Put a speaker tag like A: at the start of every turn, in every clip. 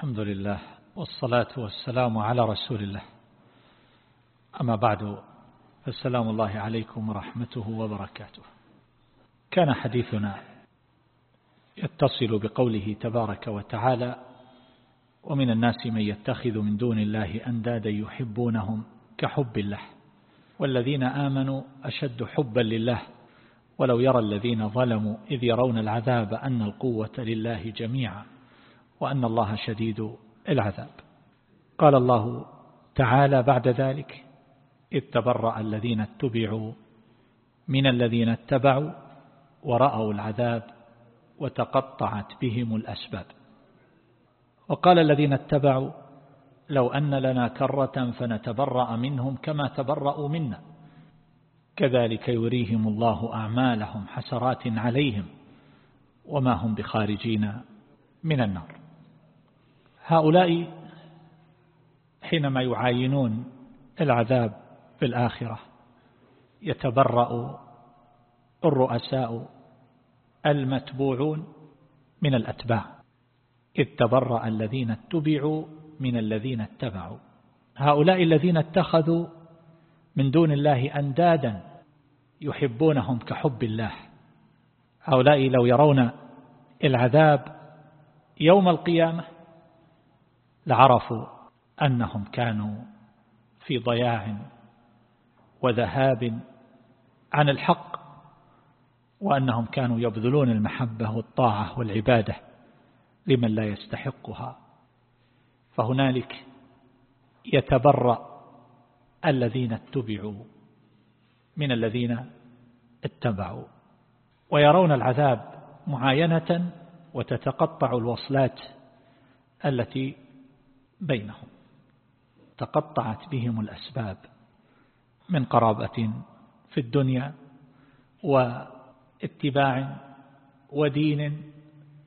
A: الحمد لله والصلاة والسلام على رسول الله. أما بعد فالسلام الله عليكم ورحمته وبركاته. كان حديثنا يتصل بقوله تبارك وتعالى ومن الناس من يتخذ من دون الله أندادا يحبونهم كحب الله والذين آمنوا أشد حبا لله ولو يرى الذين ظلموا إذ يرون العذاب أن القوة لله جميعا. وأن الله شديد العذاب. قال الله تعالى بعد ذلك إذ تبرأ الذين اتبعوا من الذين اتبعوا ورأوا العذاب وتقطعت بهم الأسباب. وقال الذين اتبعوا لو أن لنا كرة فنتبرأ منهم كما تبرأوا منا. كذلك يريهم الله أعمالهم حسرات عليهم وما هم بخارجين من النار. هؤلاء حينما يعاينون العذاب في الآخرة يتبرأ الرؤساء المتبوعون من الأتباع إذ تبرأ الذين اتبعوا من الذين اتبعوا. هؤلاء الذين اتخذوا من دون الله أندادا يحبونهم كحب الله. هؤلاء لو يرون العذاب يوم القيامة لعرفوا أنهم كانوا في ضياع وذهاب عن الحق وأنهم كانوا يبذلون المحبة والطاعة والعبادة لمن لا يستحقها. فهنالك يتبرأ الذين اتبعوا من الذين اتبعوا ويرون العذاب معاينة وتتقطع الوصلات التي بينهم. تقطعت بهم الأسباب من قرابة في الدنيا واتباع ودين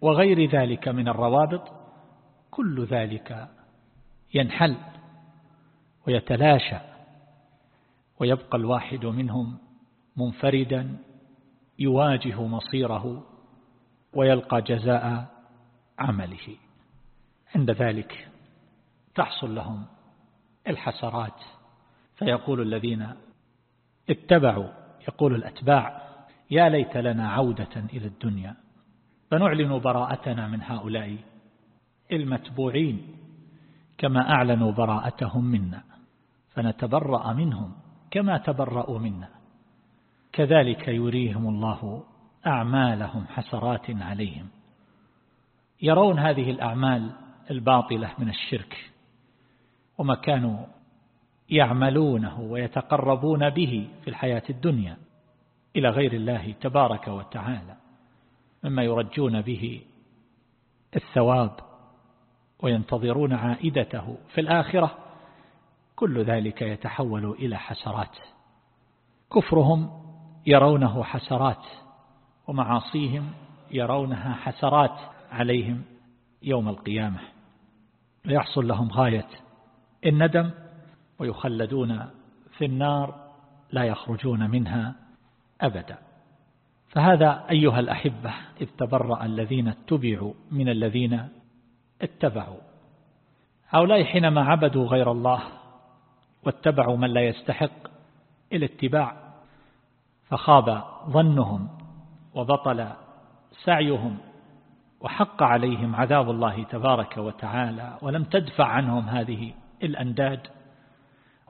A: وغير ذلك من الروابط كل ذلك ينحل ويتلاشى ويبقى الواحد منهم منفردا يواجه مصيره ويلقى جزاء عمله. عند ذلك تحصل لهم الحسرات. فيقول الذين اتبعوا يقول الأتباع يا ليت لنا عودة إلى الدنيا فنعلن براءتنا من هؤلاء المتبوعين كما أعلنوا براءتهم منا فنتبرأ منهم كما تبرأوا منا. كذلك يريهم الله أعمالهم حسرات عليهم. يرون هذه الأعمال الباطلة من الشرك. وما كانوا يعملونه ويتقربون به في الحياة الدنيا إلى غير الله تبارك وتعالى مما يرجون به الثواب وينتظرون عائدته في الآخرة كل ذلك يتحول إلى حسرات. كفرهم يرونه حسرات ومعاصيهم يرونها حسرات عليهم يوم القيامة. ويحصل لهم غاية الندم ويخلدون في النار لا يخرجون منها أبدا. فهذا أيها الأحبة إذ تبرأ الذين اتبعوا من الذين اتبعوا. هؤلاء حينما عبدوا غير الله واتبعوا من لا يستحق الاتباع فخاب ظنهم وبطل سعيهم وحق عليهم عذاب الله تبارك وتعالى ولم تدفع عنهم هذه الأنداد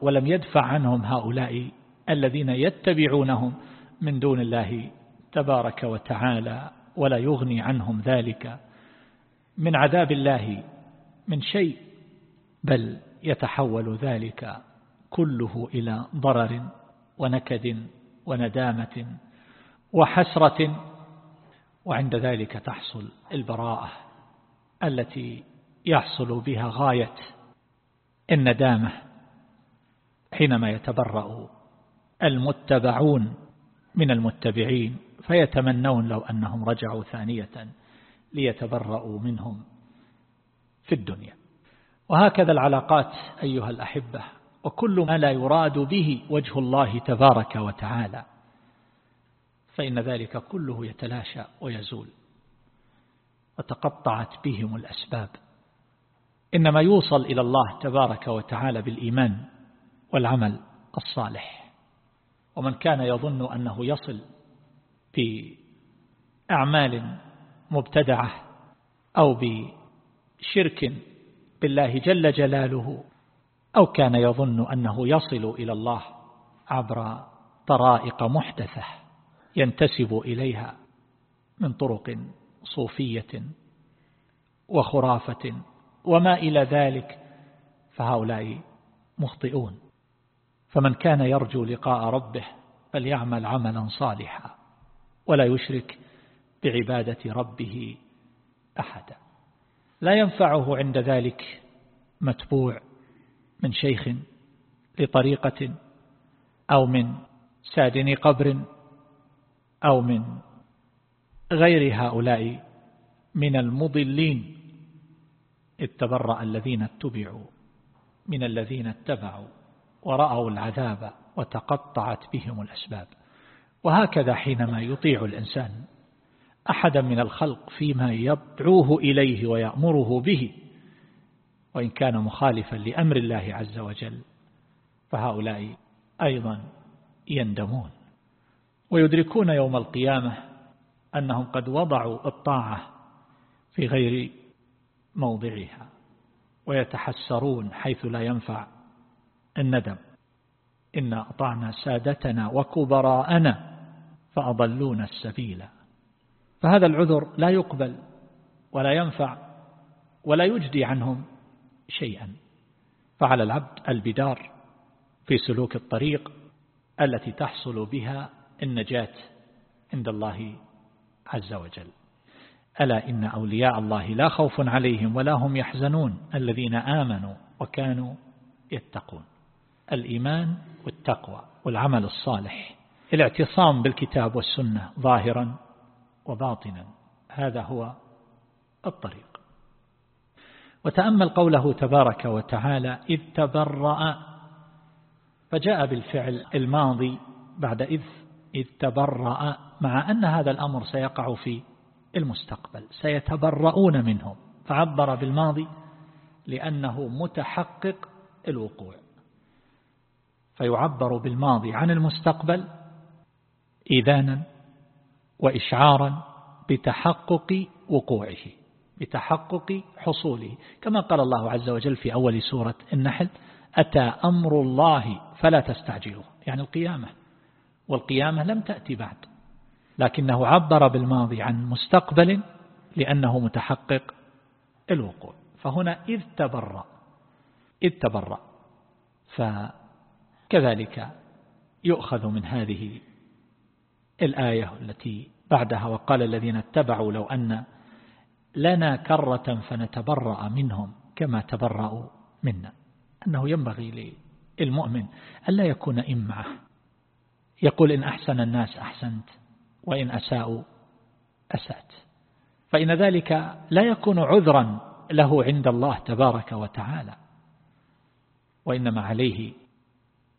A: ولم يدفع عنهم هؤلاء الذين يتبعونهم من دون الله تبارك وتعالى ولا يغني عنهم ذلك من عذاب الله من شيء بل يتحول ذلك كله إلى ضرر ونكد وندامة وحسرة وعند ذلك تحصل البراءة التي يحصل بها غاية الندامة حينما يتبرأ المتبعون من المتبعين فيتمنون لو أنهم رجعوا ثانية ليتبرأوا منهم في الدنيا. وهكذا العلاقات أيها الأحبة وكل ما لا يراد به وجه الله تبارك وتعالى فإن ذلك كله يتلاشى ويزول وتقطعت بهم الأسباب. إنما يوصل إلى الله تبارك وتعالى بالإيمان والعمل الصالح. ومن كان يظن أنه يصل في أعمال مبتدعة أو بشرك بالله جل جلاله أو كان يظن أنه يصل إلى الله عبر طرائق محدثة ينتسب إليها من طرق صوفية وخرافة وما إلى ذلك فهؤلاء مخطئون. فمن كان يرجو لقاء ربه فليعمل عملا صالحا ولا يشرك بعبادة ربه أحدا. لا ينفعه عند ذلك متبوع من شيخ لطريقة أو من سادن قبر أو من غير هؤلاء من المضلين. اتبرأ الذين اتبعوا من الذين اتبعوا ورأوا العذاب وتقطعت بهم الأسباب. وهكذا حينما يطيع الإنسان أحدا من الخلق فيما يدعوه إليه ويأمره به وإن كان مخالفا لأمر الله عز وجل فهؤلاء أيضا يندمون ويدركون يوم القيامة أنهم قد وضعوا الطاعة في غير موضعها ويتحسرون حيث لا ينفع الندم. إنا أطعنا سادتنا وكبراءنا فأضلون السبيل. فهذا العذر لا يقبل ولا ينفع ولا يجدي عنهم شيئا. فعلى العبد البدار في سلوك الطريق التي تحصل بها النجاة عند الله عز وجل. ألا إن أولياء الله لا خوف عليهم ولا هم يحزنون الذين آمنوا وكانوا يتقون. الإيمان والتقوى والعمل الصالح الاعتصام بالكتاب والسنة ظاهرا وباطنا هذا هو الطريق. وتأمل قوله تبارك وتعالى إذ تبرأ فجاء بالفعل الماضي بعد إذ إذ تبرأ مع أن هذا الأمر سيقع في المستقبل سيتبرؤون منهم. فعبر بالماضي لأنه متحقق الوقوع. فيعبر بالماضي عن المستقبل إذانا وإشعارا بتحقق وقوعه بتحقق حصوله. كما قال الله عز وجل في أول سورة النحل أتى أمر الله فلا تستعجلوه. يعني القيامة والقيامة لم تأتي بعد. لكنه عبر بالماضي عن مستقبل لأنه متحقق الوقوع. فهنا إذ تبرأ إذ تبرأ. فكذلك يؤخذ من هذه الآية التي بعدها وقال الذين اتبعوا لو أن لنا كرة فنتبرأ منهم كما تبرأوا منا. أنه ينبغي للمؤمن ألا يكون إمعة يقول إن أحسن الناس أحسنت. وإن أساءوا أسأت. فإن ذلك لا يكون عذرا له عند الله تبارك وتعالى وإنما عليه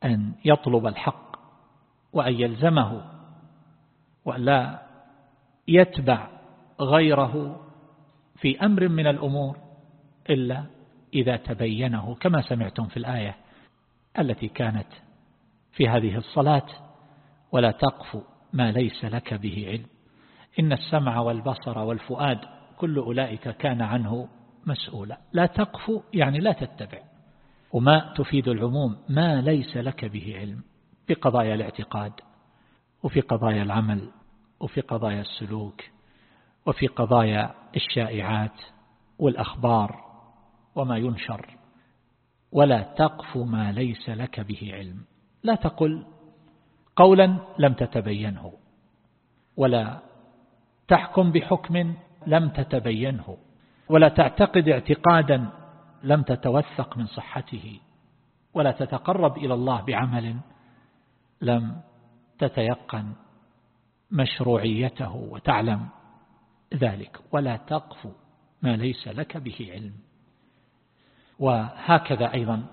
A: أن يطلب الحق وأن يلزمه ولا يتبع غيره في أمر من الأمور إلا إذا تبينه كما سمعتم في الآية التي كانت في هذه الصلاة. ولا تقف ما ليس لك به علم. إن السمع والبصر والفؤاد كل أولئك كان عنه مسؤولا. لا تقف يعني لا تتبع. وما تفيد العموم ما ليس لك به علم. في قضايا الاعتقاد وفي قضايا العمل وفي قضايا السلوك وفي قضايا الشائعات والأخبار وما ينشر. ولا تقف ما ليس لك به علم. لا تقل قولا لم تتبينه ولا تحكم بحكم لم تتبينه ولا تعتقد اعتقادا لم تتوثق من صحته ولا تتقرب إلى الله بعمل لم تتيقن مشروعيته وتعلم ذلك ولا تقف ما ليس لك به علم. وهكذا أيضا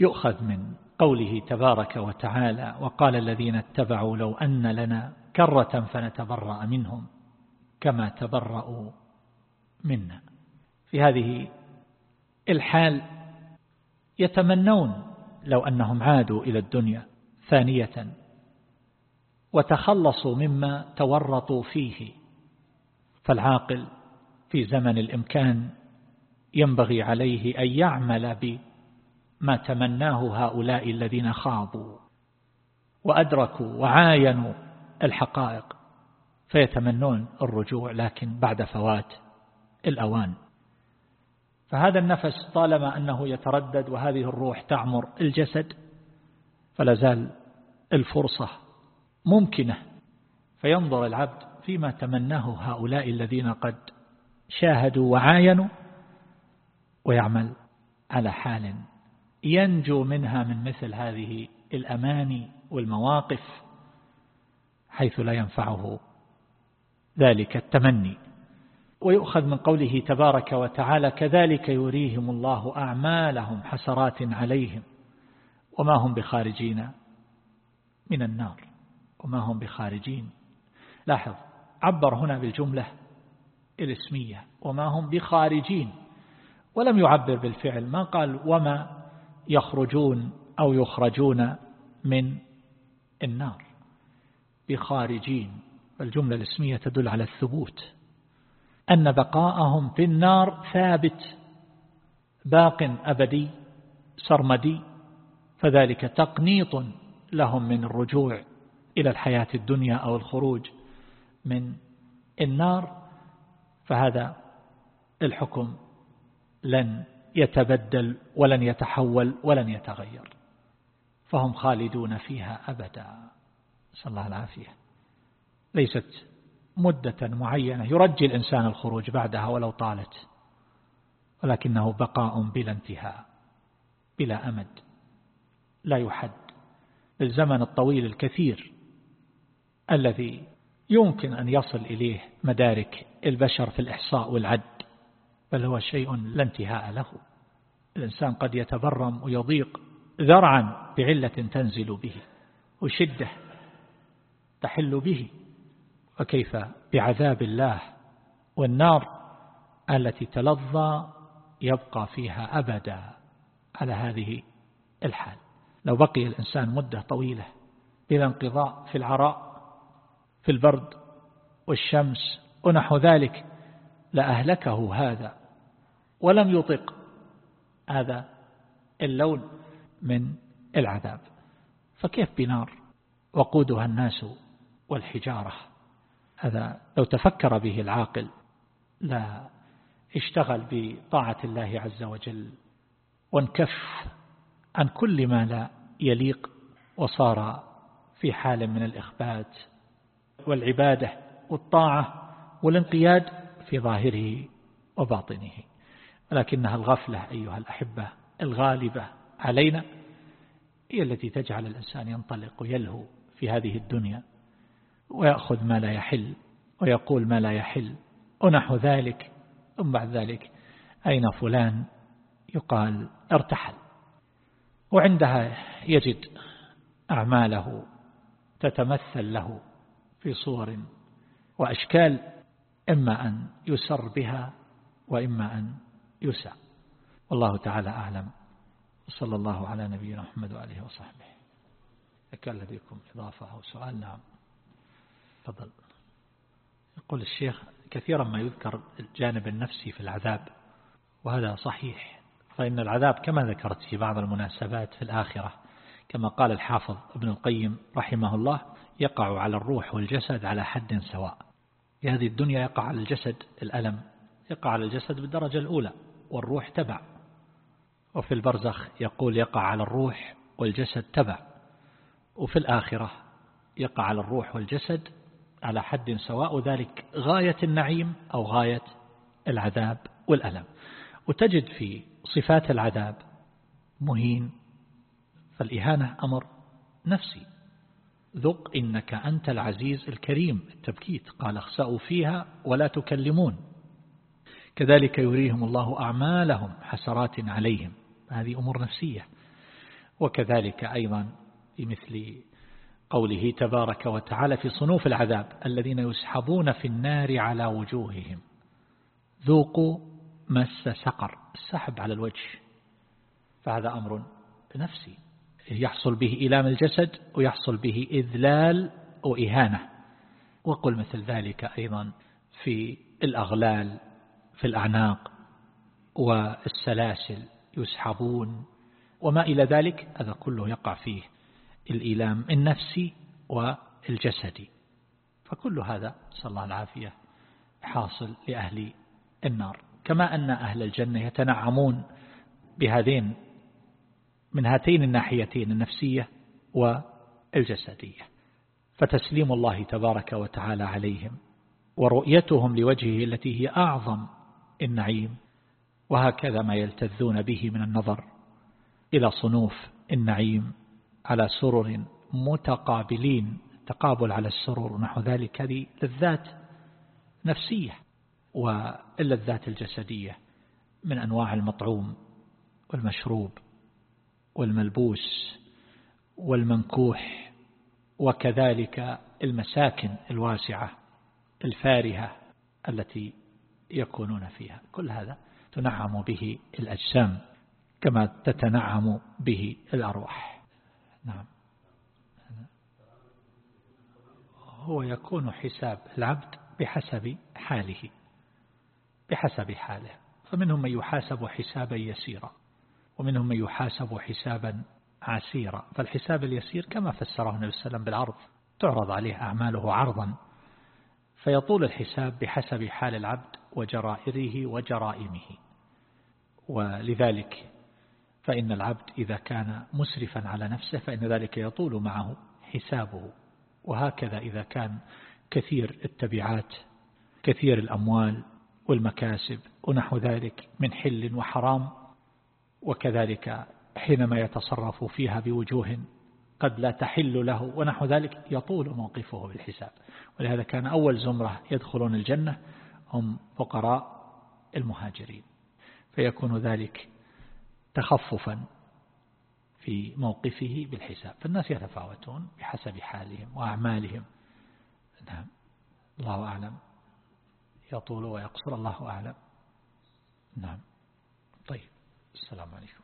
A: يؤخذ من قوله تبارك وتعالى وقال الذين اتبعوا لو أن لنا كرة فنتبرأ منهم كما تبرأوا منا. في هذه الحال يتمنون لو أنهم عادوا إلى الدنيا ثانية وتخلصوا مما تورطوا فيه. فالعاقل في زمن الإمكان ينبغي عليه أن يعمل بما تمناه هؤلاء الذين خاضوا وأدركوا وعاينوا الحقائق فيتمنون الرجوع لكن بعد فوات الأوان. فهذا النفس طالما أنه يتردد وهذه الروح تعمر الجسد فلا زال الفرصة ممكنة. فينظر العبد فيما تمناه هؤلاء الذين قد شاهدوا وعاينوا ويعمل على حال ينجو منها من مثل هذه الأماني والمواقف حيث لا ينفعه ذلك التمني. ويؤخذ من قوله تبارك وتعالى كذلك يريهم الله أعمالهم حسرات عليهم وما هم بخارجين من النار وما هم بخارجين. لاحظ عبر هنا بالجملة الاسمية وما هم بخارجين ولم يعبر بالفعل. ما قال وما يخرجون أو يخرجون من النار. بخارجين الجملة الاسمية تدل على الثبوت. أن بقاءهم في النار ثابت باق أبدي سرمدي فذلك تقنيط لهم من الرجوع إلى الحياة الدنيا أو الخروج من النار. فهذا الحكم لن يتبدل ولن يتحول ولن يتغير. فهم خالدون فيها أبدا. صلى الله العافية. ليست مدة معينة. يرجي الإنسان الخروج بعدها ولو طالت. ولكنه بقاء بلا انتهاء بلا أمد. لا يحد. الزمن الطويل الكثير الذي يمكن أن يصل إليه مدارك البشر في الإحصاء والعد. بل هو شيء لا انتهاء له. الإنسان قد يتبرم ويضيق ذرعا بعلة تنزل به وشدة تحل به. وكيف بعذاب الله والنار التي تلظى يبقى فيها أبدا على هذه الحال. لو بقي الإنسان مدة طويلة بلا انقضاء في العراء في البرد والشمس ونحو ذلك لأهلكه هذا ولم يطق هذا اللون من العذاب. فكيف بنار وقودها الناس والحجارة؟ هذا لو تفكر به العاقل لا اشتغل بطاعة الله عز وجل وانكف عن كل ما لا يليق وصار في حال من الإخبات والعبادة والطاعة والانقياد في ظاهره وباطنه. ولكنها الغفلة أيها الأحبة الغالبة علينا هي التي تجعل الإنسان ينطلق ويلهو في هذه الدنيا ويأخذ ما لا يحل ويقول ما لا يحل ونحو ذلك. ثم بعد ذلك أين فلان؟ يقال ارتحل. وعندها يجد أعماله تتمثل له في صور وأشكال إما أن يسر بها وإما أن يسع. والله تعالى أعلم. وصلى الله على نبينا محمد وآله وصحبه. كان لديكم إضافة أو سؤال؟ نعم. تفضل. يقول الشيخ كثيرا ما يذكر الجانب النفسي في العذاب وهذا صحيح. فإن العذاب كما ذكرت في بعض المناسبات في الآخرة كما قال الحافظ ابن القيم رحمه الله يقع على الروح والجسد على حد سواء. في هذه الدنيا يقع على الجسد الألم يقع على الجسد بالدرجة الأولى والروح تبع. وفي البرزخ يقول يقع على الروح والجسد تبع. وفي الآخرة يقع على الروح والجسد على حد سواء ذلك غاية النعيم أو غاية العذاب والألم. وتجد في صفات العذاب مهين. فالإهانة أمر نفسي. ذق إنك أنت العزيز الكريم التبكيت. قال اخسأوا فيها ولا تكلمون. كذلك يريهم الله أعمالهم حسرات عليهم. هذه أمور نفسية. وكذلك أيضا في مثل قوله تبارك وتعالى في صنوف العذاب الذين يسحبون في النار على وجوههم. ذوقوا مس سقر السحب على الوجه. فهذا أمر نفسي يحصل به إلام الجسد ويحصل به إذلال وإهانة. وقل مثل ذلك أيضا في الأغلال في الأعناق والسلاسل يسحبون وما إلى ذلك هذا كله يقع فيه الإيلام النفسي والجسدي. فكل هذا صلى الله العافية حاصل لأهل النار. كما أن أهل الجنة يتنعمون بهذين من هاتين الناحيتين النفسية والجسدية. فتسليم الله تبارك وتعالى عليهم ورؤيتهم لوجهه التي هي أعظم النعيم وهكذا ما يلتذون به من النظر إلى صنوف النعيم على سرر متقابلين تقابل على السرور ونحو ذلك هذه لذات نفسية واللذات الجسدية من أنواع المطعوم والمشروب والملبوس والمنكوح وكذلك المساكن الواسعة الفارهة التي يكونون فيها. كل هذا تنعم به الأجسام كما تتنعم به الأرواح. نعم. هو يكون حساب العبد بحسب حاله بحسب حاله. فمنهم من يحاسب حسابا يسيرا. ومنهم من يحاسب حسابا عسيرا. فالحساب اليسير كما فسره النبي صلى الله عليه وسلم بالعرض تعرض عليه أعماله عرضا. فيطول الحساب بحسب حال العبد وجرائره وجرائمه. ولذلك فإن العبد إذا كان مسرفا على نفسه فإن ذلك يطول معه حسابه. وهكذا إذا كان كثير التبعات كثير الأموال والمكاسب ونحو ذلك من حل وحرام وكذلك حينما يتصرف فيها بوجوه قد لا تحل له ونحو ذلك يطول موقفه بالحساب. ولهذا كان أول زمرة يدخلون الجنة هم فقراء المهاجرين. فيكون ذلك تخففا في موقفه بالحساب. فالناس يتفاوتون بحسب حالهم وأعمالهم. نعم. الله أعلم. يطول ويقصر. الله أعلم. نعم. طيب. السلام عليكم.